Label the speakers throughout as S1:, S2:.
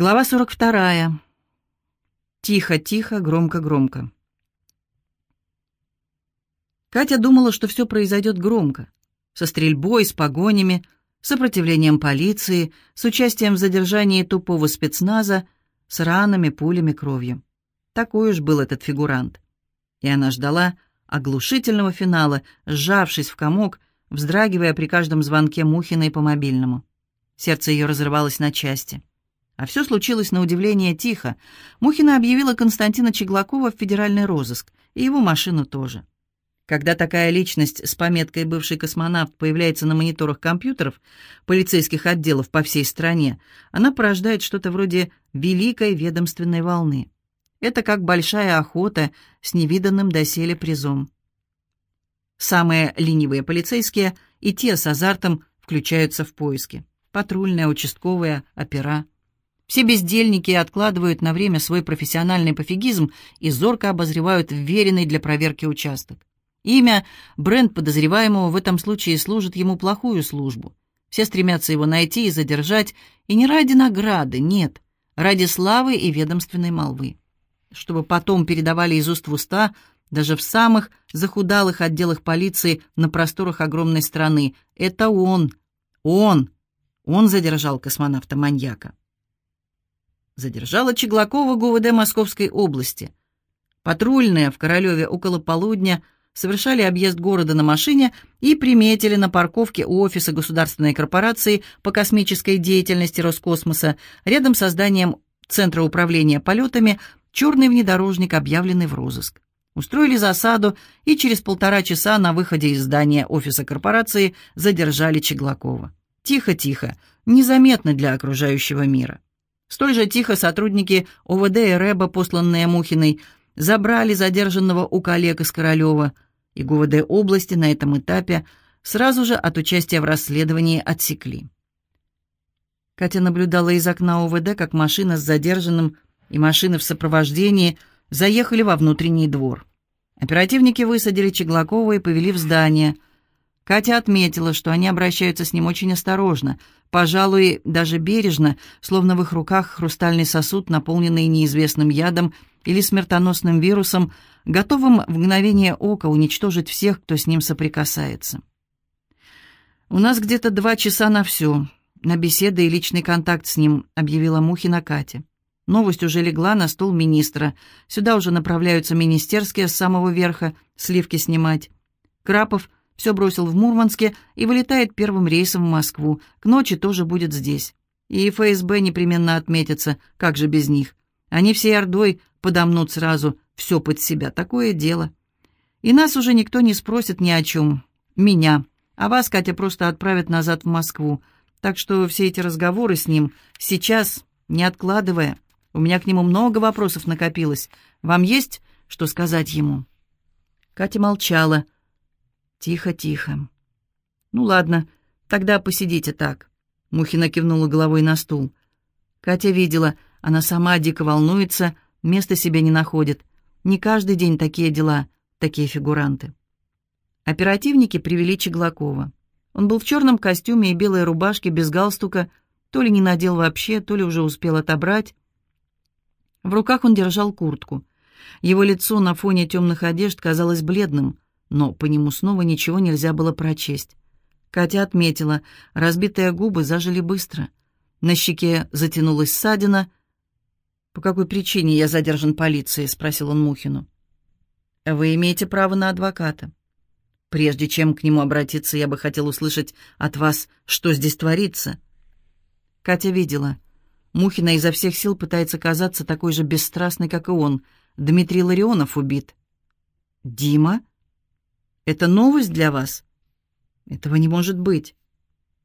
S1: Глава 42. Тихо-тихо, громко-громко. Катя думала, что все произойдет громко. Со стрельбой, с погонями, сопротивлением полиции, с участием в задержании тупого спецназа, с ранами, пулями, кровью. Такой уж был этот фигурант. И она ждала оглушительного финала, сжавшись в комок, вздрагивая при каждом звонке Мухиной по мобильному. Сердце ее разрывалось на части. А все случилось на удивление тихо. Мухина объявила Константина Чеглакова в федеральный розыск, и его машину тоже. Когда такая личность с пометкой «бывший космонавт» появляется на мониторах компьютеров полицейских отделов по всей стране, она порождает что-то вроде великой ведомственной волны. Это как большая охота с невиданным доселе призом. Самые ленивые полицейские и те с азартом включаются в поиски. Патрульные, участковые, опера – все бездельники откладывают на время свой профессиональный пофигизм и зорко обозревают вверенный для проверки участок. Имя, бренд подозреваемого в этом случае служит ему плохую службу. Все стремятся его найти и задержать, и не ради награды, нет, ради славы и ведомственной молвы. Чтобы потом передавали из уст в уста, даже в самых захудалых отделах полиции на просторах огромной страны. Это он, он, он задержал космонавта-маньяка задержала Чеглакова ГУВД Московской области. Патрульные в Королеве около полудня совершали объезд города на машине и приметили на парковке у офиса государственной корпорации по космической деятельности Роскосмоса рядом с зданием Центра управления полетами черный внедорожник, объявленный в розыск. Устроили засаду и через полтора часа на выходе из здания офиса корпорации задержали Чеглакова. Тихо-тихо, незаметно для окружающего мира. Столь же тихо сотрудники ОВД и РЭБа, посланные Мухиной, забрали задержанного у коллег из Королева, и ГУВД области на этом этапе сразу же от участия в расследовании отсекли. Катя наблюдала из окна ОВД, как машина с задержанным и машины в сопровождении заехали во внутренний двор. Оперативники высадили Чеглакова и повели в здание – Катя отметила, что они обращаются с ним очень осторожно, пожалуй, даже бережно, словно в их руках хрустальный сосуд, наполненный неизвестным ядом или смертоносным вирусом, готовым в мгновение ока уничтожить всех, кто с ним соприкасается. «У нас где-то два часа на все, на беседы и личный контакт с ним», — объявила Мухина Катя. Новость уже легла на стол министра. Сюда уже направляются министерские с самого верха, сливки снимать. Крапов все бросил в Мурманске и вылетает первым рейсом в Москву. К ночи тоже будет здесь. И ФСБ непременно отметится, как же без них. Они всей ордой подомнут сразу все под себя. Такое дело. И нас уже никто не спросит ни о чем. Меня. А вас, Катя, просто отправят назад в Москву. Так что все эти разговоры с ним сейчас, не откладывая. У меня к нему много вопросов накопилось. Вам есть что сказать ему?» Катя молчала. Тихо, тихо. Ну ладно, тогда посидите так. Мухина кивнула головой на стул. Катя видела, она сама дико волнуется, места себе не находит. Не каждый день такие дела, такие фигуранты. Оперативники привели Чеглакова. Он был в черном костюме и белой рубашке без галстука, то ли не надел вообще, то ли уже успел отобрать. В руках он держал куртку. Его лицо на фоне темных одежд казалось бледным но по нему снова ничего нельзя было прочесть. Катя отметила, разбитые губы зажили быстро. На щеке затянулась ссадина. «По какой причине я задержан полицией?» — спросил он Мухину. «Вы имеете право на адвоката. Прежде чем к нему обратиться, я бы хотел услышать от вас, что здесь творится». Катя видела. Мухина изо всех сил пытается казаться такой же бесстрастной, как и он. Дмитрий Ларионов убит. «Дима?» Это новость для вас? Этого не может быть.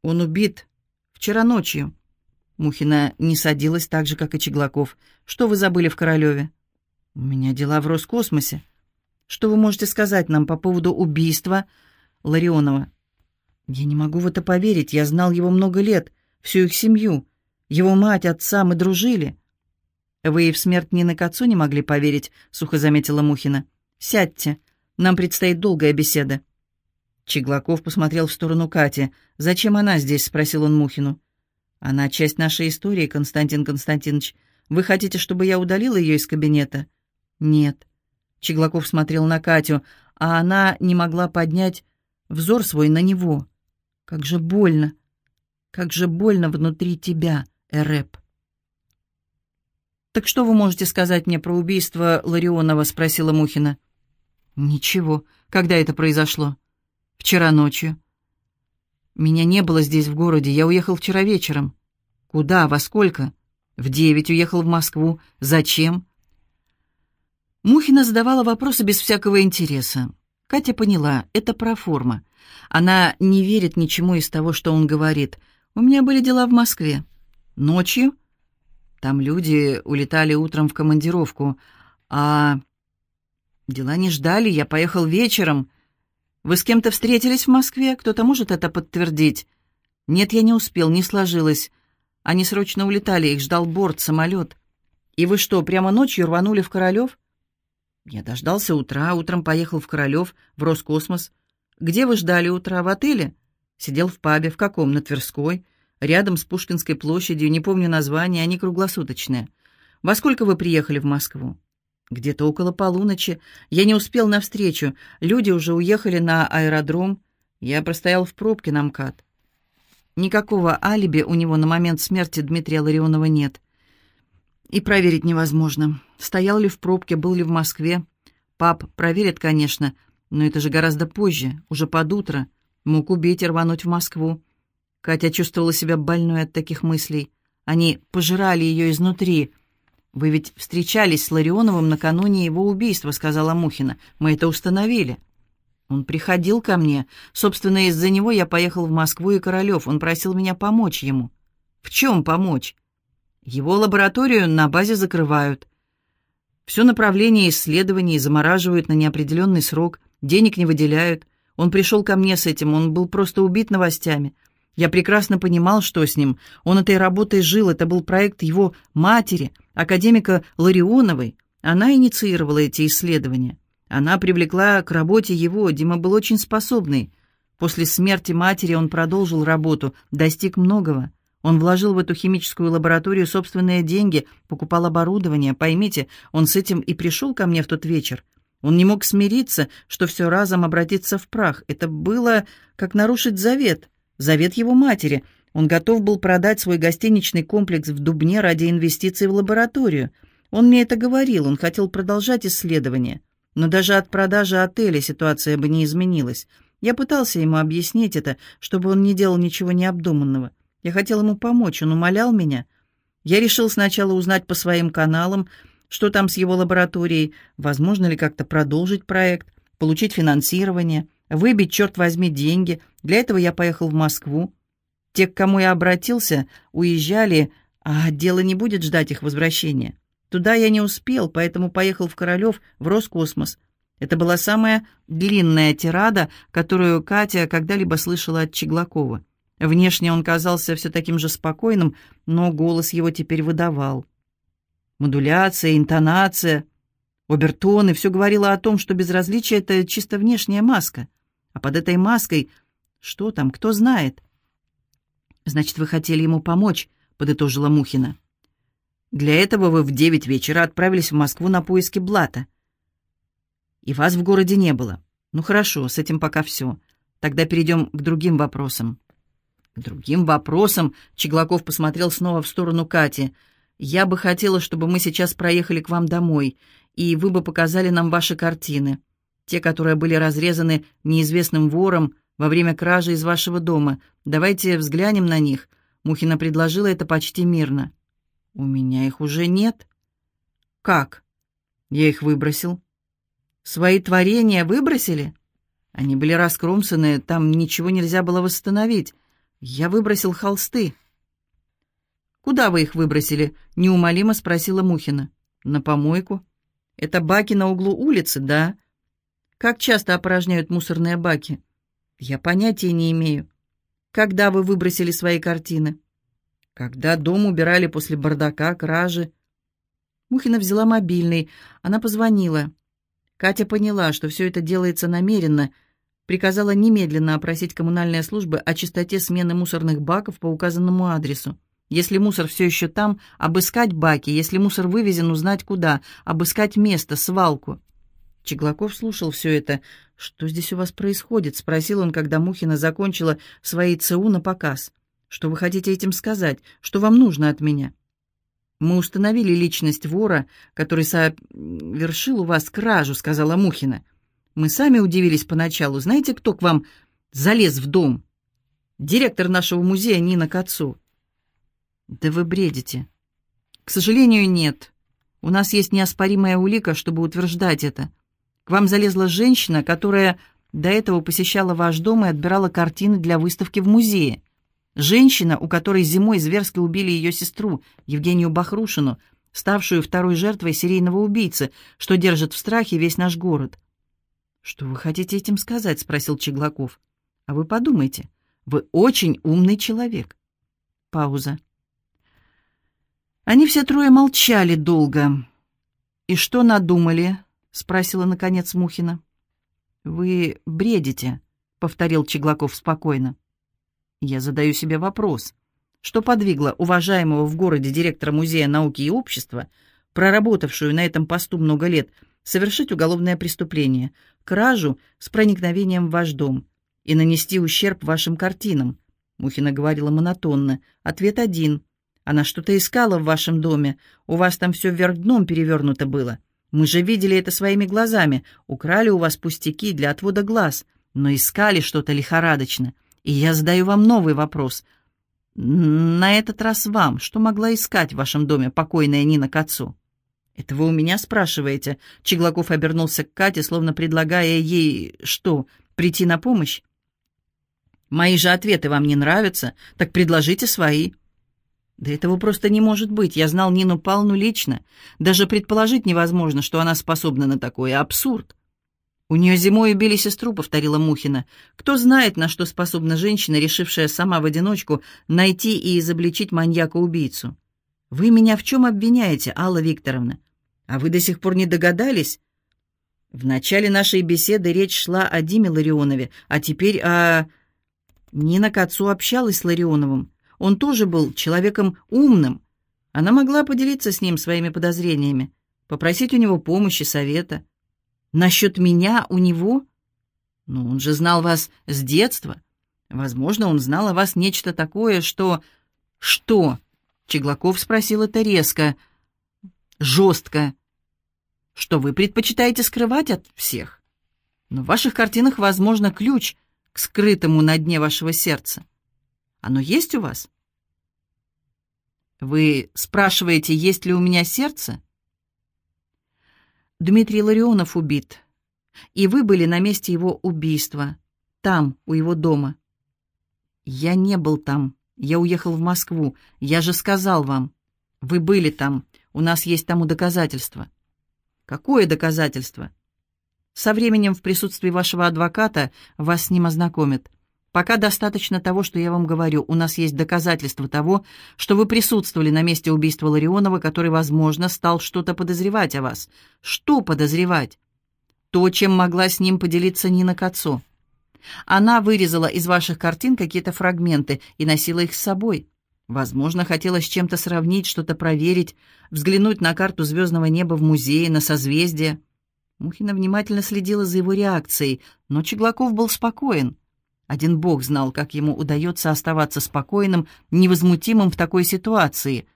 S1: Он убит. Вчера ночью. Мухина не садилась так же, как и Чеглаков. Что вы забыли в Королеве? У меня дела в Роскосмосе. Что вы можете сказать нам по поводу убийства Ларионова? Я не могу в это поверить. Я знал его много лет, всю их семью. Его мать, отца, мы дружили. Вы и в смерть Нины к отцу не могли поверить, сухо заметила Мухина. Сядьте. Нам предстоит долгая беседа». Чеглаков посмотрел в сторону Кати. «Зачем она здесь?» — спросил он Мухину. Она часть нашей истории, Константин Константинович. Вы хотите, чтобы я удалила ее из кабинета? Нет. Чеглаков смотрел на Катю, а она не могла поднять взор свой на него. Как же больно. Как же больно внутри тебя, Эрэп. «Так что вы можете сказать мне про убийство Ларионова?» — спросила Мухина. «Ничего. Когда это произошло?» «Вчера ночью». «Меня не было здесь, в городе. Я уехал вчера вечером». «Куда? Во сколько?» «В девять уехал в Москву. Зачем?» Мухина задавала вопросы без всякого интереса. Катя поняла, это проформа. Она не верит ничему из того, что он говорит. «У меня были дела в Москве». «Ночью?» Там люди улетали утром в командировку, а дела не ждали, я поехал вечером. Вы с кем-то встретились в Москве? Кто-то может это подтвердить? Нет, я не успел, не сложилось. Они срочно улетали, их ждал борт, самолет. И вы что, прямо ночью рванули в Королев? Я дождался утра, утром поехал в Королев, в Роскосмос. Где вы ждали утра? В отеле? Сидел в пабе. В каком? На Тверской рядом с Пушкинской площадью, не помню название, они круглосуточные. Во сколько вы приехали в Москву? Где-то около полуночи. Я не успел навстречу. Люди уже уехали на аэродром. Я простоял в пробке на МКАД. Никакого алиби у него на момент смерти Дмитрия Ларионова нет. И проверить невозможно. Стоял ли в пробке, был ли в Москве. Пап проверит, конечно, но это же гораздо позже, уже под утро. Мог убить и рвануть в Москву. Катя чувствовала себя больной от таких мыслей. Они пожирали ее изнутри. «Вы ведь встречались с Ларионовым накануне его убийства», — сказала Мухина. «Мы это установили». «Он приходил ко мне. Собственно, из-за него я поехал в Москву и Королев. Он просил меня помочь ему». «В чем помочь?» «Его лабораторию на базе закрывают. Все направление исследований замораживают на неопределенный срок, денег не выделяют. Он пришел ко мне с этим, он был просто убит новостями. Я прекрасно понимал, что с ним. Он этой работой жил, это был проект его матери, академика Ларионовой. Она инициировала эти исследования. Она привлекла к работе его, Дима был очень способный. После смерти матери он продолжил работу, достиг многого. Он вложил в эту химическую лабораторию собственные деньги, покупал оборудование. Поймите, он с этим и пришел ко мне в тот вечер. Он не мог смириться, что все разом обратится в прах. Это было как нарушить завет. Завет его матери. Он готов был продать свой гостиничный комплекс в Дубне ради инвестиций в лабораторию. Он мне это говорил, он хотел продолжать исследование. Но даже от продажи отеля ситуация бы не изменилась. Я пытался ему объяснить это, чтобы он не делал ничего необдуманного. Я хотел ему помочь, он умолял меня. Я решил сначала узнать по своим каналам, что там с его лабораторией, возможно ли как-то продолжить проект, получить финансирование, выбить, черт возьми, деньги — для этого я поехал в Москву. Те, к кому я обратился, уезжали, а дело не будет ждать их возвращения. Туда я не успел, поэтому поехал в Королев, в Роскосмос. Это была самая длинная тирада, которую Катя когда-либо слышала от Чеглакова. Внешне он казался все таким же спокойным, но голос его теперь выдавал. Модуляция, интонация, обертоны — все говорило о том, что безразличие — это чисто внешняя маска. А под этой маской что там, кто знает? Значит, вы хотели ему помочь, подытожила Мухина. Для этого вы в девять вечера отправились в Москву на поиски Блата. И вас в городе не было. Ну хорошо, с этим пока все. Тогда перейдем к другим вопросам. К другим вопросам Чеглаков посмотрел снова в сторону Кати. «Я бы хотела, чтобы мы сейчас проехали к вам домой, и вы бы показали нам ваши картины. Те, которые были разрезаны неизвестным вором, во время кражи из вашего дома. Давайте взглянем на них». Мухина предложила это почти мирно. «У меня их уже нет». «Как?» «Я их выбросил». «Свои творения выбросили?» «Они были раскромсаны, там ничего нельзя было восстановить. Я выбросил холсты». «Куда вы их выбросили?» — неумолимо спросила Мухина. «На помойку». «Это баки на углу улицы, да?» «Как часто опорожняют мусорные баки?» Я понятия не имею. Когда вы выбросили свои картины? Когда дом убирали после бардака, кражи. Мухина взяла мобильный. Она позвонила. Катя поняла, что все это делается намеренно. Приказала немедленно опросить коммунальные службы о частоте смены мусорных баков по указанному адресу. Если мусор все еще там, обыскать баки. Если мусор вывезен, узнать куда. Обыскать место, свалку. Чеглаков слушал все это. «Что здесь у вас происходит?» — спросил он, когда Мухина закончила свои ЦУ на показ. «Что вы хотите этим сказать? Что вам нужно от меня?» «Мы установили личность вора, который совершил у вас кражу», — сказала Мухина. «Мы сами удивились поначалу. Знаете, кто к вам залез в дом?» «Директор нашего музея Нина Кацу». «Да вы бредите». «К сожалению, нет. У нас есть неоспоримая улика, чтобы утверждать это. К вам залезла женщина, которая до этого посещала ваш дом и отбирала картины для выставки в музее. Женщина, у которой зимой зверски убили ее сестру, Евгению Бахрушину, ставшую второй жертвой серийного убийцы, что держит в страхе весь наш город. «Что вы хотите этим сказать?» — спросил Чеглаков. «А вы подумайте, вы очень умный человек». Пауза. Они все трое молчали долго. «И что надумали?» — спросила, наконец, Мухина. «Вы бредите», — повторил Чеглаков спокойно. «Я задаю себе вопрос. Что подвигло уважаемого в городе директора Музея науки и общества, проработавшую на этом посту много лет, совершить уголовное преступление, кражу с проникновением в ваш дом и нанести ущерб вашим картинам?» Мухина говорила монотонно. «Ответ один. Она что-то искала в вашем доме. У вас там все вверх дном перевернуто было. Мы же видели это своими глазами. Украли у вас пустяки для отвода глаз, но искали что-то лихорадочно. И я задаю вам новый вопрос. На этот раз вам. Что могла искать в вашем доме покойная Нина к отцу? «Это вы у меня спрашиваете?» Чеглаков обернулся к Кате, словно предлагая ей, что, прийти на помощь? «Мои же ответы вам не нравятся, так предложите свои». Да этого просто не может быть. Я знал Нину Павловну лично. Даже предположить невозможно, что она способна на такое. Абсурд. «У нее зимой убили сестру», — повторила Мухина. «Кто знает, на что способна женщина, решившая сама в одиночку найти и изобличить маньяка-убийцу? Вы меня в чем обвиняете, Алла Викторовна? А вы до сих пор не догадались?» В начале нашей беседы речь шла о Диме Ларионове, а теперь о... Нина к отцу общалась с Ларионовым. Он тоже был человеком умным. Она могла поделиться с ним своими подозрениями, попросить у него помощи, совета. Насчет меня у него? Ну, он же знал вас с детства. Возможно, он знал о вас нечто такое, что... Что? Чеглаков спросил это резко, жестко. Что вы предпочитаете скрывать от всех? Но в ваших картинах, возможно, ключ к скрытому на дне вашего сердца. Оно есть у вас? Вы спрашиваете, есть ли у меня сердце? Дмитрий Ларионов убит. И вы были на месте его убийства. Там, у его дома. Я не был там. Я уехал в Москву. Я же сказал вам. Вы были там. У нас есть тому доказательство. Какое доказательство? Со временем в присутствии вашего адвоката вас с ним ознакомят. Пока достаточно того, что я вам говорю. У нас есть доказательства того, что вы присутствовали на месте убийства Ларионова, который, возможно, стал что-то подозревать о вас. Что подозревать? То, чем могла с ним поделиться Нина Кацо. Она вырезала из ваших картин какие-то фрагменты и носила их с собой. Возможно, хотела с чем-то сравнить, что-то проверить, взглянуть на карту звездного неба в музее, на созвездие. Мухина внимательно следила за его реакцией, но Чеглаков был спокоен. Один бог знал, как ему удается оставаться спокойным, невозмутимым в такой ситуации.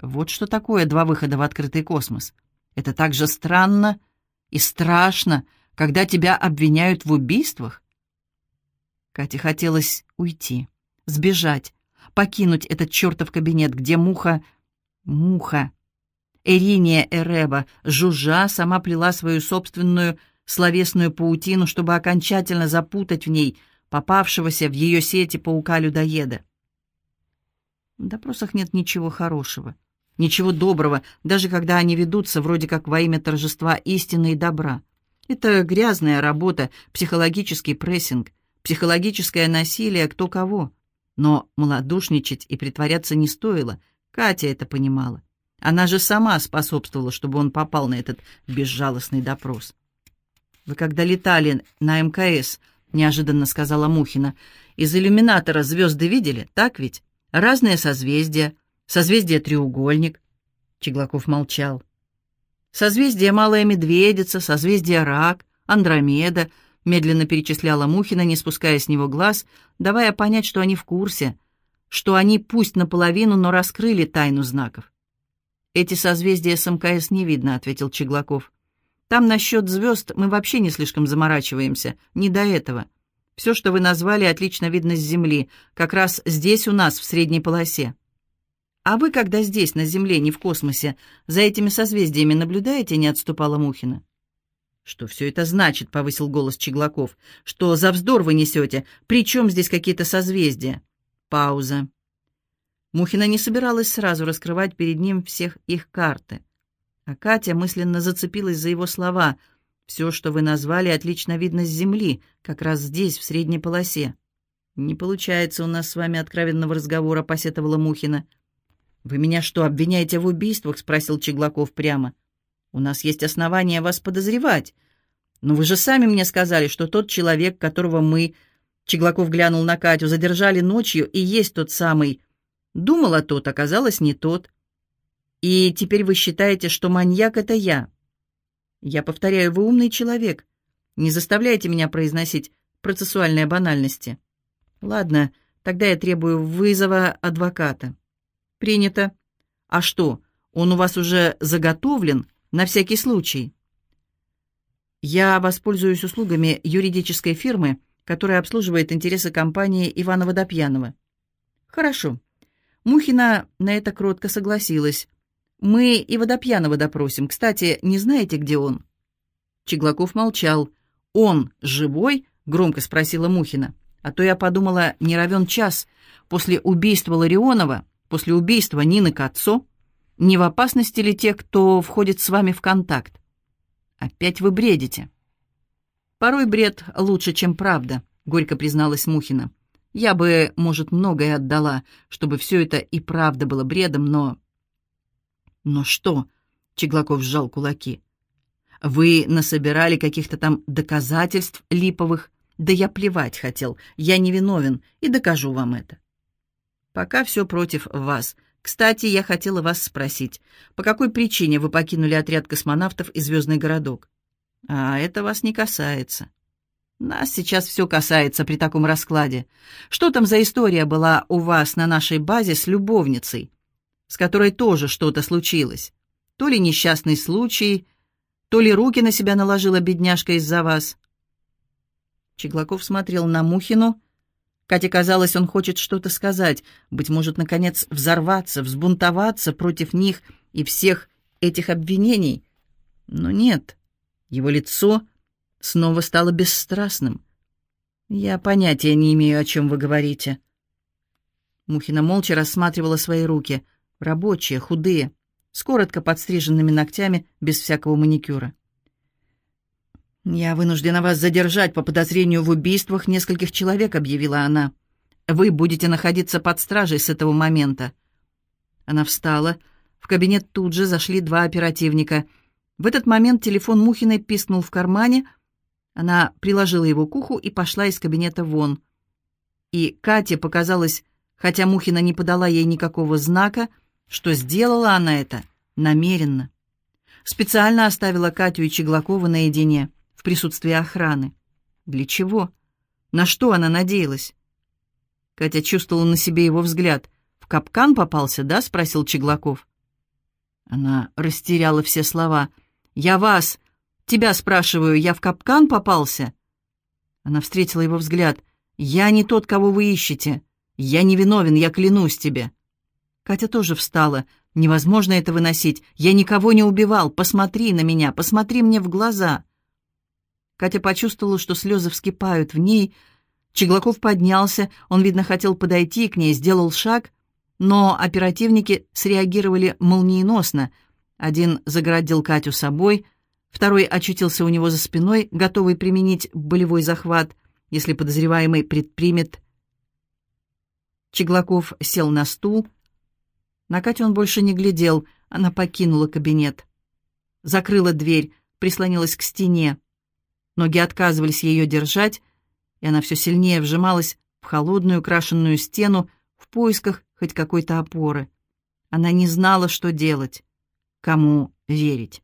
S1: Вот что такое два выхода в открытый космос. Это так же странно и страшно, когда тебя обвиняют в убийствах. Кате хотелось уйти, сбежать, покинуть этот чертов кабинет, где муха... Муха. Эриния Эреба, жужжа, сама плела свою собственную словесную паутину, чтобы окончательно запутать в ней — попавшегося в ее сети паука-людоеда. В допросах нет ничего хорошего, ничего доброго, даже когда они ведутся вроде как во имя торжества истины и добра. Это грязная работа, психологический прессинг, психологическое насилие кто кого. Но малодушничать и притворяться не стоило, Катя это понимала. Она же сама способствовала, чтобы он попал на этот безжалостный допрос. Вы когда летали на МКС, — неожиданно сказала Мухина. «Из иллюминатора звезды видели, так ведь? разные созвездия, созвездие треугольник. Чеглаков молчал. Созвездие Малая Медведица, созвездие Рак, Андромеда, медленно перечисляла Мухина, не спуская с него глаз, давая понять, что они в курсе, что они пусть наполовину, но раскрыли тайну знаков. «Эти созвездия с МКС не видно», — ответил Чеглаков. «Там насчет звезд мы вообще не слишком заморачиваемся, не до этого. Все, что вы назвали, отлично видно с Земли, как раз здесь у нас, в средней полосе». «А вы, когда здесь, на Земле, не в космосе, за этими созвездиями наблюдаете?» — не отступала Мухина. «Что все это значит?» — повысил голос Чеглаков. «Что за вздор вы несете? При чем здесь какие-то созвездия?» Пауза. Мухина не собиралась сразу раскрывать перед ним всех их карты. А Катя мысленно зацепилась за его слова. «Все, что вы назвали, отлично видно с Земли, как раз здесь, в средней полосе». «Не получается у нас с вами откровенного разговора», — посетовала Мухина. «Вы меня что, обвиняете в убийствах?» — спросил Чеглаков прямо. «У нас есть основания вас подозревать. Но вы же сами мне сказали, что тот человек, которого мы...» Чеглаков глянул на Катю, задержали ночью, и есть тот самый. Думала тот, оказалось не тот. И теперь вы считаете, что маньяк — это я. Я повторяю, вы умный человек. Не заставляйте меня произносить процессуальные банальности. Ладно, тогда я требую вызова адвоката. «Принято. А что, он у вас уже заготовлен на всякий случай?» «Я воспользуюсь услугами юридической фирмы, которая обслуживает интересы компании Ивана Водопьянова». «Хорошо». Мухина на это кротко согласилась. «Мы и Водопьянова допросим. Кстати, не знаете, где он?» Чеглаков молчал. «Он живой?» — громко спросила Мухина. «А то я подумала, не равен час. После убийства Ларионова после убийства Нины Кацо? Не в опасности ли те, кто входит с вами в контакт? Опять вы бредите. Порой бред лучше, чем правда, горько призналась Мухина. Я бы, может, многое отдала, чтобы все это и правда было бредом, но... Но что? Чеглаков сжал кулаки. Вы насобирали каких-то там доказательств липовых? Да я плевать хотел. Я не виновен и докажу вам это. Пока все против вас. Кстати, я хотела вас спросить, по какой причине вы покинули отряд космонавтов и звездный городок? А это вас не касается. Нас сейчас все касается при таком раскладе. Что там за история была у вас на нашей базе с любовницей, с которой тоже что-то случилось? То ли несчастный случай, то ли руки на себя наложила бедняжка из-за вас. Чеглаков смотрел на Мухину, Кате казалось, он хочет что-то сказать, быть может, наконец, взорваться, взбунтоваться против них и всех этих обвинений. Но нет, его лицо снова стало бесстрастным. «Я понятия не имею, о чем вы говорите». Мухина молча рассматривала свои руки, рабочие, худые, с коротко подстриженными ногтями, без всякого маникюра. «Я вынуждена вас задержать по подозрению в убийствах нескольких человек», — объявила она. «Вы будете находиться под стражей с этого момента». Она встала. В кабинет тут же зашли два оперативника. В этот момент телефон Мухиной пискнул в кармане. Она приложила его к уху и пошла из кабинета вон. И Кате показалось, хотя Мухина не подала ей никакого знака, что сделала она это намеренно. Специально оставила Катю и Чеглакова наедине присутствии охраны. Для чего? На что она надеялась? Катя чувствовала на себе его взгляд. «В капкан попался, да?» — спросил Чеглаков. Она растеряла все слова. «Я вас, тебя спрашиваю, я в капкан попался?» Она встретила его взгляд. «Я не тот, кого вы ищете. Я не виновен, я клянусь тебе». Катя тоже встала. «Невозможно это выносить. Я никого не убивал. Посмотри на меня, посмотри мне в глаза». Катя почувствовала, что слезы вскипают в ней. Чеглаков поднялся, он, видно, хотел подойти к ней, сделал шаг, но оперативники среагировали молниеносно. Один загородил Катю собой, второй очутился у него за спиной, готовый применить болевой захват, если подозреваемый предпримет. Чеглаков сел на стул. На Катю он больше не глядел, она покинула кабинет. Закрыла дверь, прислонилась к стене. Ноги отказывались ее держать, и она все сильнее вжималась в холодную крашенную стену в поисках хоть какой-то опоры. Она не знала, что делать, кому верить.